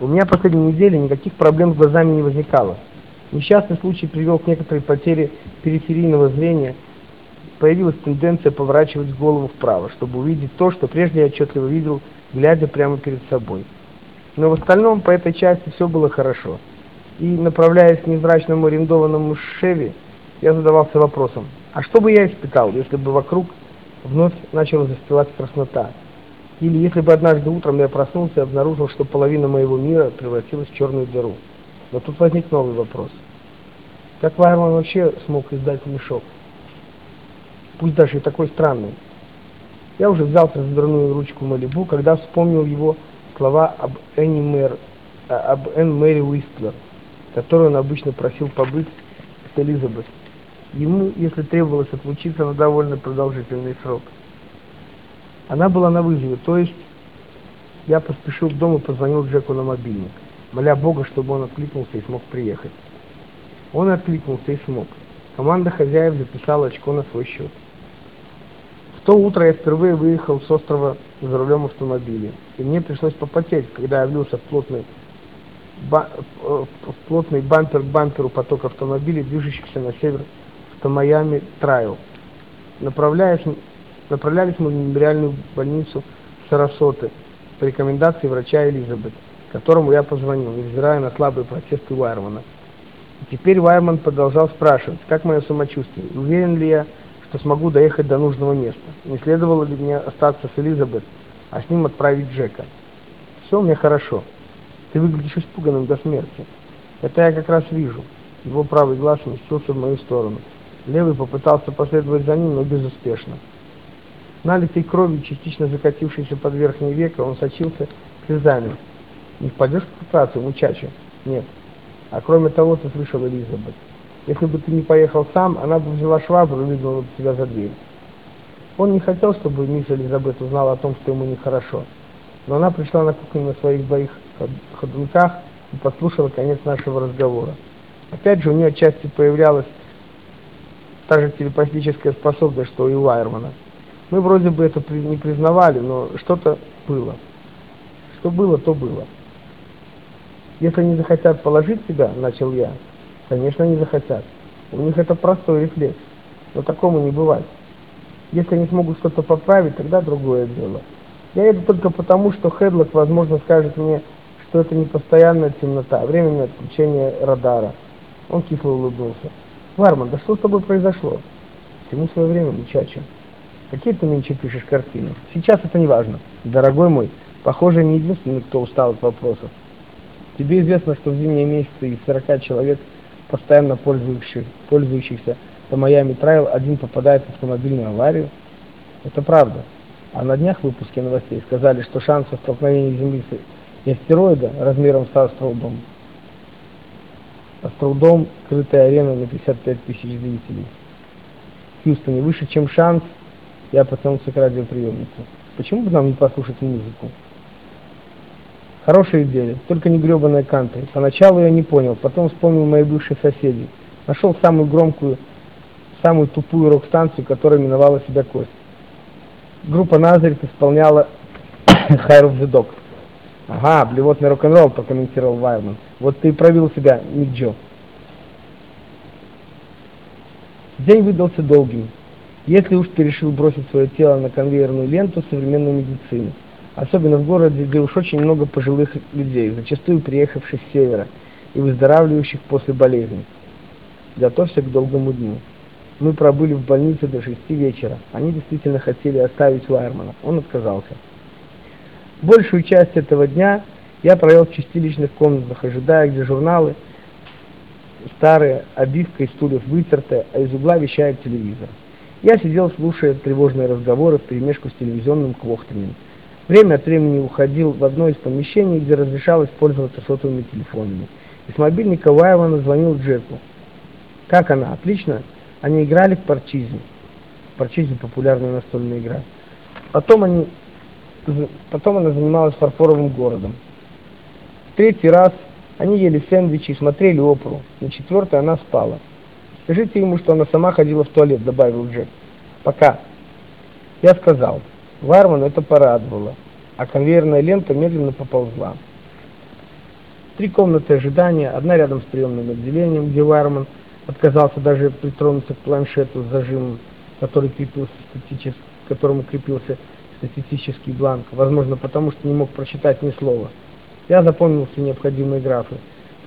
У меня последние недели никаких проблем с глазами не возникало. Несчастный случай привел к некоторой потере периферийного зрения. Появилась тенденция поворачивать голову вправо, чтобы увидеть то, что прежде я отчетливо видел, глядя прямо перед собой. Но в остальном по этой части все было хорошо. И, направляясь к невзрачному арендованному Шеви, я задавался вопросом, а что бы я испытал, если бы вокруг вновь начала застилать краснота? Или если бы однажды утром я проснулся и обнаружил, что половина моего мира превратилась в черную дыру. Но тут возник новый вопрос. Как Вайерман вообще смог издать мешок? Пусть даже и такой странный. Я уже взялся за дверную ручку Малибу, когда вспомнил его слова об Энни Мэр, а, об Энн Мэри Уистлер, которую он обычно просил побыть с Элизабет. Ему, если требовалось отлучиться на довольно продолжительный срок. Она была на вызове, то есть я поспешил в дом и позвонил Джеку на мобильник, моля Бога, чтобы он откликнулся и смог приехать. Он откликнулся и смог. Команда хозяев записала очко на свой счет. В то утро я впервые выехал с острова за рулем автомобиля, и мне пришлось попотеть, когда я влился в плотный, ба в плотный бампер к бамперу поток автомобилей, движущихся на север в Тамаями Трайл. Направляясь Направлялись мы в мемориальную больницу Сарасоты по рекомендации врача Элизабет, которому я позвонил, невзирая на слабые протесты Уайермана. И теперь Уайерман продолжал спрашивать, как мое самочувствие, уверен ли я, что смогу доехать до нужного места, не следовало ли мне остаться с Элизабет, а с ним отправить Джека. Все у меня хорошо. Ты выглядишь испуганным до смерти. Это я как раз вижу. Его правый глаз сместился в мою сторону. Левый попытался последовать за ним, но безуспешно. Налитый кровью, частично закатившийся под верхнее веко, он сочился слезами. «Не впадешь в фрустрацию, мучача?» «Нет. А кроме того, ты слышал Элизабет. Если бы ты не поехал сам, она бы взяла швабру и выгнала бы тебя за дверь». Он не хотел, чтобы мисс Элизабет узнала о том, что ему нехорошо. Но она пришла на кухню на своих двоих ходунках и послушала конец нашего разговора. Опять же, у нее отчасти появлялась та же телепатическая способность, что и у Айрмана. Мы вроде бы это не признавали, но что-то было. Что было, то было. Если они захотят положить тебя, начал я, конечно, они захотят. У них это простой рефлекс, но такому не бывает. Если они смогут что-то поправить, тогда другое дело. Я еду только потому, что Хедлок, возможно, скажет мне, что это не постоянная темнота, а временное отключение радара. Он кисло улыбнулся. Варман, да что с тобой произошло? Всему свое время, мучача. Какие ты нынче пишешь картины? Сейчас это не важно. Дорогой мой, похоже, не единственный, кто устал от вопросов. Тебе известно, что в зимние месяцы из 40 человек, постоянно пользующих, пользующихся по Майами Трайл, один попадает в автомобильную аварию? Это правда. А на днях в выпуске новостей сказали, что шансы столкновения Земли и астероида размером с Астроудом. Астроудом – крытая арена на 55 тысяч зрителей. В Хьюстоне выше, чем шанс – я потянулся к радиоприемнику. Почему бы нам не послушать музыку? Хорошая идея, только не гребаная кантри. Поначалу я не понял, потом вспомнил мои бывшие соседи. Нашел самую громкую, самую тупую рок-станцию, которая именовала себя Кость. Группа Назарит исполняла Higher of the Dog. Ага, блевотный рок-н-ролл, прокомментировал Вайерман. Вот ты и провел себя, Ник Джо. День выдался долгим. Если уж ты решил бросить свое тело на конвейерную ленту современной медицины, особенно в городе, где уж очень много пожилых людей, зачастую приехавших с севера и выздоравливающих после болезни. Готовься к долгому дню. Мы пробыли в больнице до шести вечера. Они действительно хотели оставить Вайермана. Он отказался. Большую часть этого дня я провел в чистилищных комнатах, ожидая, где журналы старые, обивка из стульев вытертая, а из угла вещает телевизор. Я сидел, слушая тревожные разговоры в перемешку с телевизионным квохтанием. Время от времени уходил в одно из помещений, где разрешалось пользоваться сотовыми телефонами. И с мобильника Вайвана звонил Джеку. Как она? Отлично. Они играли в парчизм. Парчизм – популярная настольная игра. Потом, они, потом она занималась фарфоровым городом. В третий раз они ели сэндвичи и смотрели оперу. На четвертый она спала. Скажите ему, что она сама ходила в туалет, добавил Джек. Пока. Я сказал. Варман это порадовало, а конвейерная лента медленно поползла. Три комнаты ожидания, одна рядом с приемным отделением, где Вайерман отказался даже притронуться к планшету с зажимом, который крепился статически, к которому крепился статистический бланк, возможно, потому что не мог прочитать ни слова. Я запомнил все необходимые графы.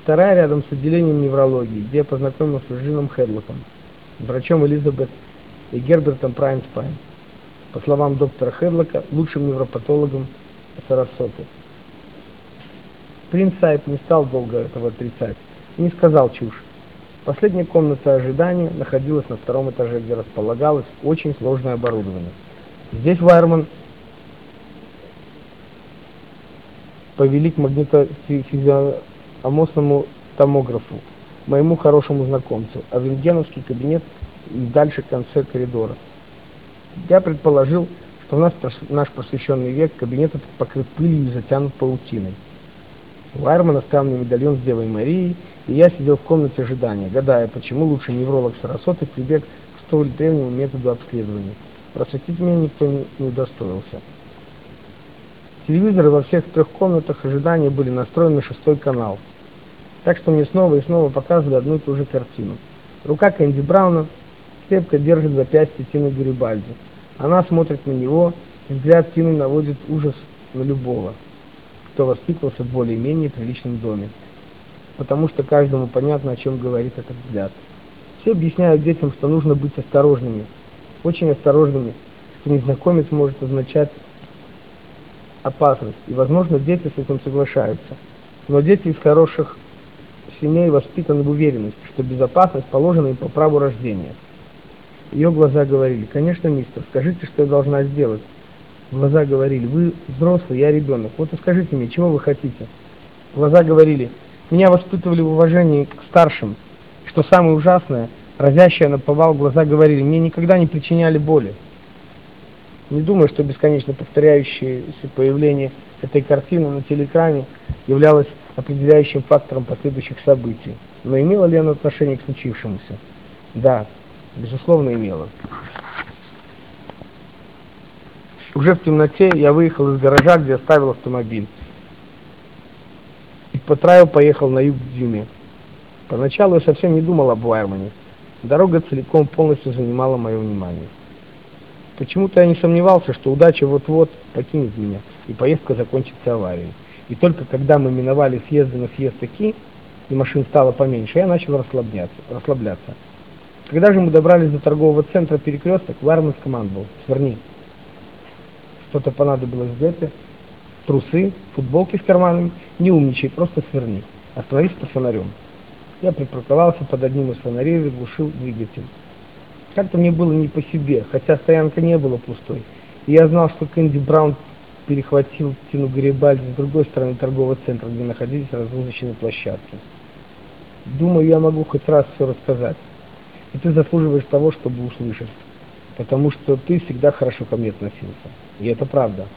Вторая рядом с отделением неврологии, где я познакомился с Джином Хедлоком, врачом Элизабет и Гербертом Принсайпом. По словам доктора Хедлока, лучшим невропатологом Сарасоты. Принсайп не стал долго этого отрицать и не сказал чушь. Последняя комната ожидания находилась на втором этаже, где располагалось очень сложное оборудование. Здесь Вайерман повели к магнитно-резонансному томографу, моему хорошему знакомцу, а рентгеновский кабинет дальше в конце коридора. Я предположил, что в наш, наш просвещенный век кабинет этот покрыт пылью и затянут паутиной. Вайерман оставил мне медальон с Девой Марией, и я сидел в комнате ожидания, гадая, почему лучше невролог Сарасоты прибег к столь древнему методу обследования. Просветить меня никто не удостоился. Телевизоры во всех трех комнатах ожидания были настроены на шестой канал, так что мне снова и снова показывали одну и ту же картину. Рука Кэнди Брауна крепко держит запястье Тины Гарибальди. Она смотрит на него, и взгляд Тины наводит ужас на любого кто воспитывался в более-менее приличном доме, потому что каждому понятно, о чем говорит этот взгляд. Все объясняют детям, что нужно быть осторожными, очень осторожными, что незнакомец может означать опасность, и, возможно, дети с этим соглашаются. Но дети из хороших семей воспитаны в уверенности, что безопасность положена им по праву рождения. Ее глаза говорили, конечно, мистер, скажите, что я должна сделать. Глаза говорили, вы взрослый, я ребенок. Вот и скажите мне, чего вы хотите? Глаза говорили, меня воспитывали в уважении к старшим. Что самое ужасное, разящая на повал глаза говорили, мне никогда не причиняли боли. Не думаю, что бесконечно повторяющееся появление этой картины на телеэкране являлось определяющим фактором последующих событий. Но имело ли оно отношение к случившемуся? Да, безусловно, имело. Уже в темноте я выехал из гаража, где оставил автомобиль. И по траю поехал на юг к Дюме. Поначалу я совсем не думал об Уайермане. Дорога целиком полностью занимала мое внимание. Почему-то я не сомневался, что удача вот-вот покинет меня, и поездка закончится аварией. И только когда мы миновали съезды на съезд Таки, и машин стало поменьше, я начал расслабляться. расслабляться. Когда же мы добрались до торгового центра перекресток, Варман скомандовал «Сверни» что-то понадобилось где-то, трусы, футболки с карманами, не умничай, просто сверни. Остановись по фонарем. Я припарковался под одним из фонарей и заглушил двигатель. Как-то мне было не по себе, хотя стоянка не была пустой. И я знал, что Кэнди Браун перехватил Тину Гарибальди с другой стороны торгового центра, где находились разгрузочные площадки. Думаю, я могу хоть раз все рассказать. И ты заслуживаешь того, чтобы услышать потому что ты всегда хорошо ко мне относился. И это правда.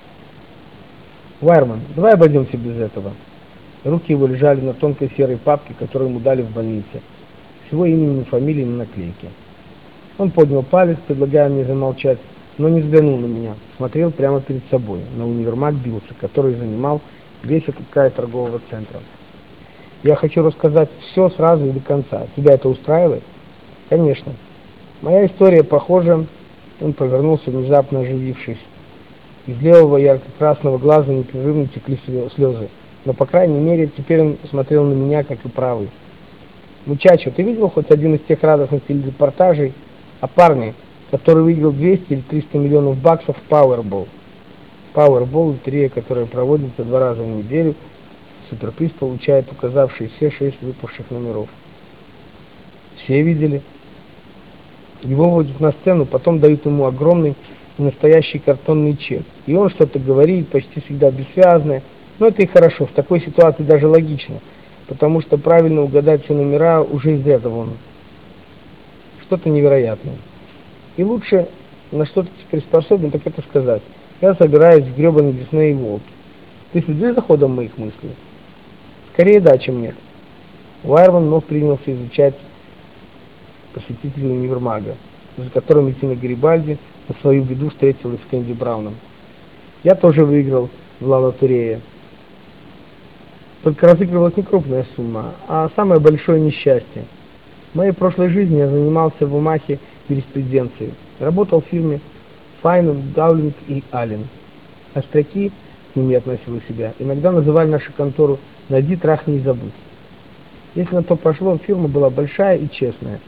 Вайерман, давай обойдемся без этого. Руки его лежали на тонкой серой папке, которую ему дали в больнице. С его именем и фамилией на наклейке. Он поднял палец, предлагая мне замолчать, но не взглянул на меня. Смотрел прямо перед собой, на универмаг Билса, который занимал весь этот край торгового центра. Я хочу рассказать все сразу и до конца. Тебя это устраивает? Конечно. Моя история похожа он повернулся, внезапно оживившись. Из левого ярко-красного глаза непрерывно текли слезы. Но, по крайней мере, теперь он смотрел на меня, как и правый. «Мучачо, ты видел хоть один из тех радостных телерепортажей о парне, который выиграл 200 или 300 миллионов баксов в Powerball?» Powerball – лотерея, которая проводится два раза в неделю. Суперприз получает указавшие все шесть выпавших номеров. Все видели? Его вводят на сцену, потом дают ему огромный настоящий картонный чек. И он что-то говорит, почти всегда бессвязное. Но это и хорошо, в такой ситуации даже логично, потому что правильно угадать все номера уже из этого он. Что-то невероятное. И лучше на что-то теперь способен, так это сказать. Я собираюсь в гребаный Дисней волк. Ты следишь за ходом моих мыслей? Скорее да, чем нет. Уайерман вновь принялся изучать посетителей универмага, за которым Тина Гарибальди на свою беду встретилась с Кэнди Брауном. Я тоже выиграл в Ла Лотерея. Только разыгрывалась не крупная сумма, а самое большое несчастье. В моей прошлой жизни я занимался в Умахе юриспруденцией. Работал в фирме Файнен, Даулинг и Аллен. Остряки с ними относил себя. Иногда называли нашу контору «Найди, трахни и забудь». Если на то пошло, фирма была большая и честная.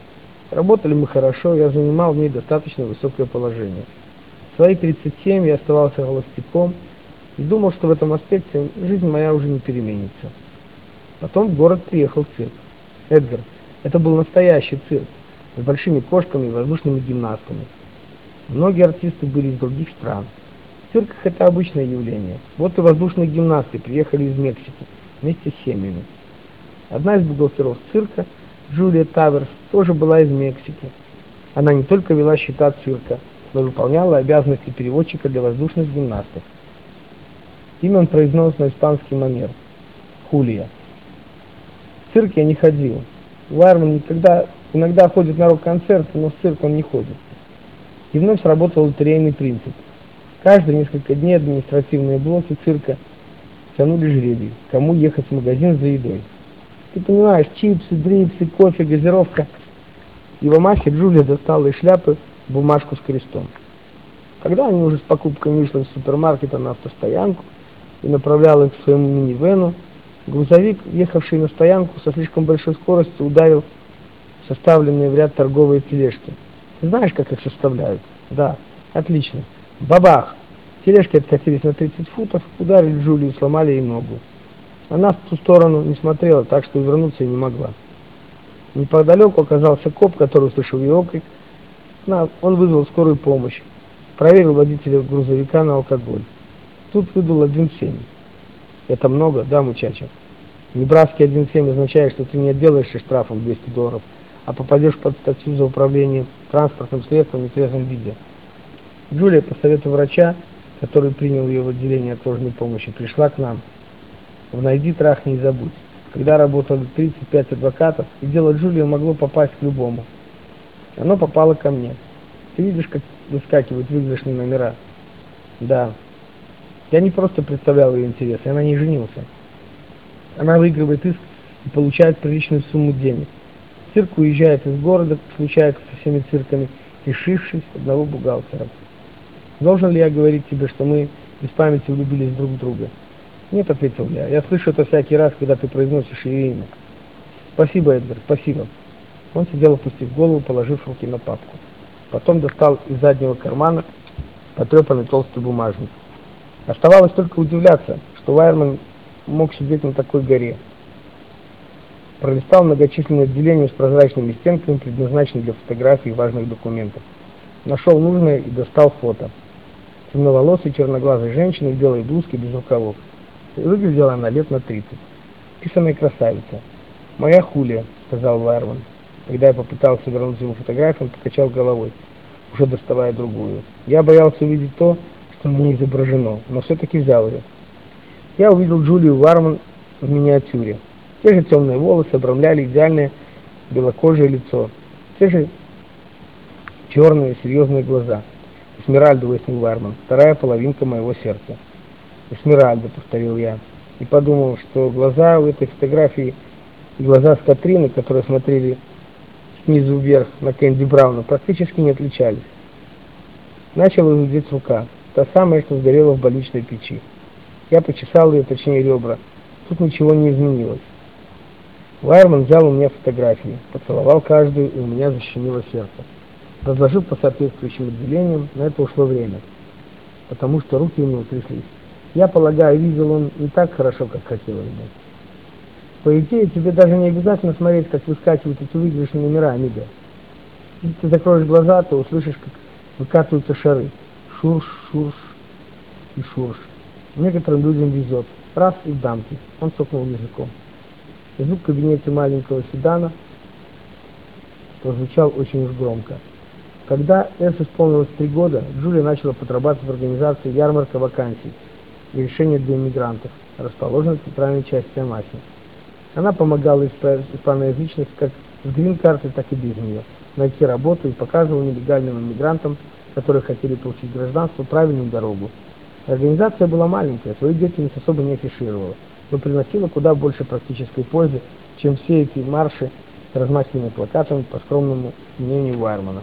Работали мы хорошо, я занимал в ней достаточно высокое положение. В свои 37 я оставался холостяком и думал, что в этом аспекте жизнь моя уже не переменится. Потом в город приехал цирк. Эдгар, это был настоящий цирк, с большими кошками и воздушными гимнастками. Многие артисты были из других стран. В цирках это обычное явление. Вот и воздушные гимнасты приехали из Мексики вместе с семьями. Одна из бухгалтеров цирка, Джулия Таверс, тоже была из Мексики. Она не только вела счета цирка, но выполняла обязанности переводчика для воздушных гимнастов. Имя он произнес на испанский манер. Хулия. В цирк я не ходил. Вайерман никогда, иногда ходит на рок-концерты, но в цирк он не ходит. И вновь сработал лотерейный принцип. Каждые несколько дней административные блоки цирка тянули жребий, кому ехать в магазин за едой. Ты понимаешь, чипсы, дрипсы, кофе, газировка. И в Амахе Джулия достала из шляпы бумажку с крестом. Когда они уже с покупками вышли из супермаркета на автостоянку и направлял их к своему минивену, грузовик, ехавший на стоянку со слишком большой скоростью, ударил составленные в ряд торговые тележки. Ты знаешь, как их составляют? Да, отлично. Бабах! Тележки откатились на 30 футов, ударили Джулию сломали ей ногу. Она в ту сторону не смотрела, так что вернуться не могла. Неподалеку оказался коп, который услышал ее окрик. Он вызвал скорую помощь. Проверил водителя грузовика на алкоголь. Тут выдал 1,7. Это много, да, мучача? Небраский 1,7 означает, что ты не отделаешься штрафом 200 долларов, а попадешь под статью за управление транспортным средством в нетрезвом виде. Джулия, по совету врача, который принял ее в отделении отложенной помощи, пришла к нам в «Найди, трахни и забудь». Когда работали 35 адвокатов, и дело Джулии могло попасть к любому. Оно попало ко мне. Ты видишь, как выскакивают выигрышные номера? Да. Я не просто представлял ее интересы, она не женился. Она выигрывает иск и получает приличную сумму денег. Цирк уезжает из города, случается со всеми цирками, лишившись одного бухгалтера. Должен ли я говорить тебе, что мы без памяти влюбились друг в друга? Нет, ответил я. Я слышу это всякий раз, когда ты произносишь ее имя. Спасибо, Эдгар, спасибо. Он сидел, опустив голову, положив руки на папку. Потом достал из заднего кармана потрепанный толстый бумажник. Оставалось только удивляться, что Вайерман мог сидеть на такой горе. Пролистал многочисленные отделения с прозрачными стенками, предназначенные для фотографий и важных документов. Нашел нужное и достал фото. Темноволосой черноглазой женщины в белой блузке без рукавов. Выглядела она лет на 30. Писаная красавица. «Моя Хулия», — сказал Вайерман. Когда я попытался вернуть ему фотографию, он покачал головой, уже доставая другую. Я боялся увидеть то, что на изображено, но все-таки взял ее. Я увидел Джулию Варман в миниатюре. Те же темные волосы обрамляли идеальное белокожее лицо. Те же черные серьезные глаза. Эсмеральда Уэсни Варман, вторая половинка моего сердца. Эсмеральда, повторил я, и подумал, что глаза у этой фотографии и глаза с Катрины, которые смотрели снизу вверх на Кэнди Брауна, практически не отличались. Начала зудеть рука, та самая, что сгорела в больничной печи. Я почесал ее, точнее ребра. Тут ничего не изменилось. Вайерман взял у меня фотографии, поцеловал каждую, и у меня защемило сердце. Разложил по соответствующим отделениям, на это ушло время, потому что руки у него тряслись. Я полагаю, видел он не так хорошо, как хотелось бы. По идее, тебе даже не обязательно смотреть, как выскакивают эти выигрышные номера, Амиго. Если ты закроешь глаза, то услышишь, как выкатываются шары. Шурш, шурш и шурш. Некоторым людям везет. Раз и дамки. Он цокнул языком. Звук в кабинете маленького седана прозвучал очень уж громко. Когда Эс исполнилось три года, Джулия начала подрабатывать в организации ярмарка вакансий и решения для иммигрантов, расположенной в центральной части Амахи. Она помогала испаноязычных как с грин-картой, так и без нее найти работу и показывала нелегальным иммигрантам, которые хотели получить гражданство, правильную дорогу. Организация была маленькая, свою деятельность особо не афишировала. но приносила куда больше практической пользы, чем все эти марши с размахиваемыми плакатами, по скромному мнению Вайермана.